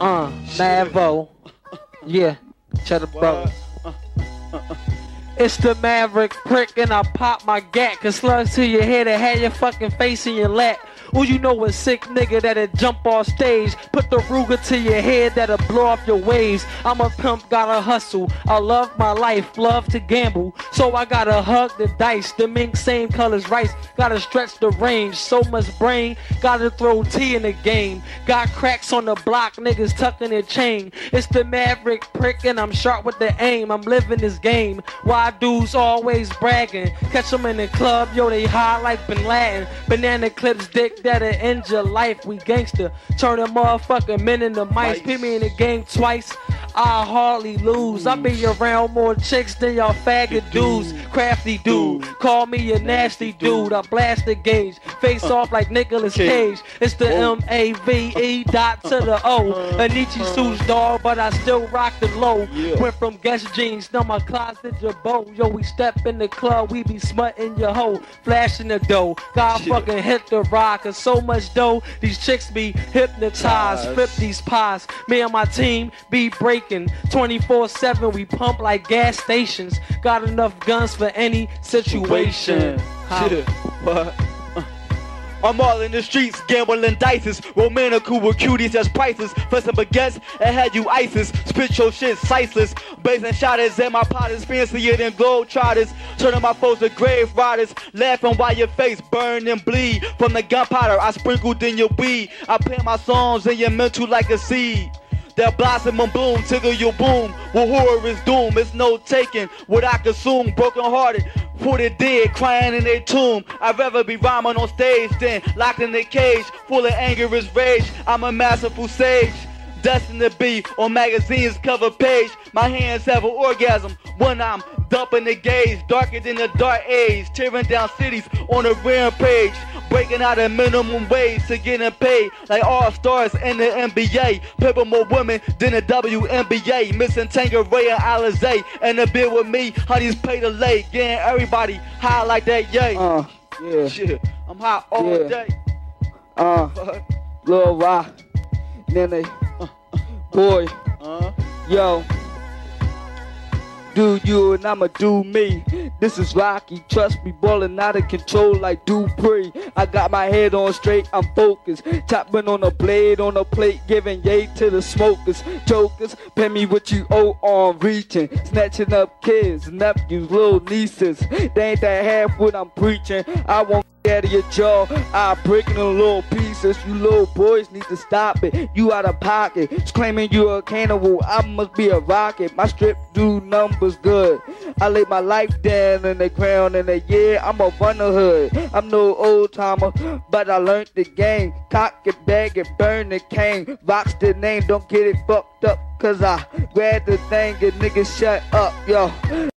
Uh, Mavo. Yeah, cheddar bro. It's the Maverick prick and I pop my gat. Cause slugs to your head and have your fucking face in your lap. Well, you know a sick nigga that'll jump off stage. Put the Ruger to your head that'll blow off your waves. I'm a pimp, gotta hustle. I love my life, love to gamble. So I gotta hug the dice. The mink same colors rice. Gotta stretch the range. So much brain. Gotta throw T in the game. Got cracks on the block, niggas tucking their chain. It's the Maverick prick and I'm sharp with the aim. I'm living this game. Why dudes always bragging? Catch them in the club, yo, they high like Bin Laden. Banana clips, dick that'll end your life. We gangster. Turn a motherfucking men into mice. Put me in the game twice. I hardly lose. I be around more chicks than y'all faggot dudes. Crafty dude. Call me a nasty dude. I blast the gauge. Face off like Nicolas Cage. It's the M A V E dot to the O. Anichi suits dog, but I still rock the low. Went from Guess jeans, now my closet Jabot. Yo, we step in the club, we be smutting your hoe. Flashing the dough. God fucking hit the rock. Cause so much dough, these chicks be hypnotized. Flip these pies. Me and my team be breaking 24 7. We pump like gas stations. Got enough guns for any situation. Shit. What? I'm all in the streets, gambling dices, romantical with cuties as prices. For some baguettes, and had you ISIS. Spit your shit sightless. Blazing shotters and my pot is fancier than gold trotters. Turning my foes to grave rotters. Laughing while your face burn and bleed. From the gunpowder I sprinkled in your weed. I plant my songs in your mental like a seed. That blossom and bloom, tickle your boom. Well, horror is doom, it's no taking what I consume. Broken hearted, for the dead, crying in their tomb. I'd rather be rhyming on stage than locked in a cage, full of anger is rage. I'm a masterful sage. Destined to be on magazine's cover page. My hands have an orgasm when I'm dumping the gauge, darker than the dark age, tearing down cities on a rampage, breaking out a minimum wage to getting paid like all stars in the NBA. Paper more women than the WNBA. Missing Tanqueray and Alizé, and the bill with me, honey's pay the late, getting everybody high like that, yay. Uh, yeah, Shit, I'm high all Yeah. day. uh, Lil Rock, Nene, boy, Uh, yo. Do you and I'ma do me. This is Rocky, trust me, ballin' out of control like Dupree. I got my head on straight, I'm focused. Chopping on a blade on a plate, giving yay to the smokers. Jokers, pay me what you owe on reaching. Snatching up kids, nephews, little nieces. They ain't that half what I'm preaching. I won't out of your jaw. I break it in little pieces. You little boys need to stop it. You out of pocket. It's claiming you a cannibal. I must be a rocket. My strip do numbers good. I lay my life down in the ground and the yeah, I'm a runner hood. I'm no old timer, but I learned the game. Cock it, bag it, burn the cane. Rocks the name, don't get it fucked up. Cause I grab the thing and niggas shut up, yo.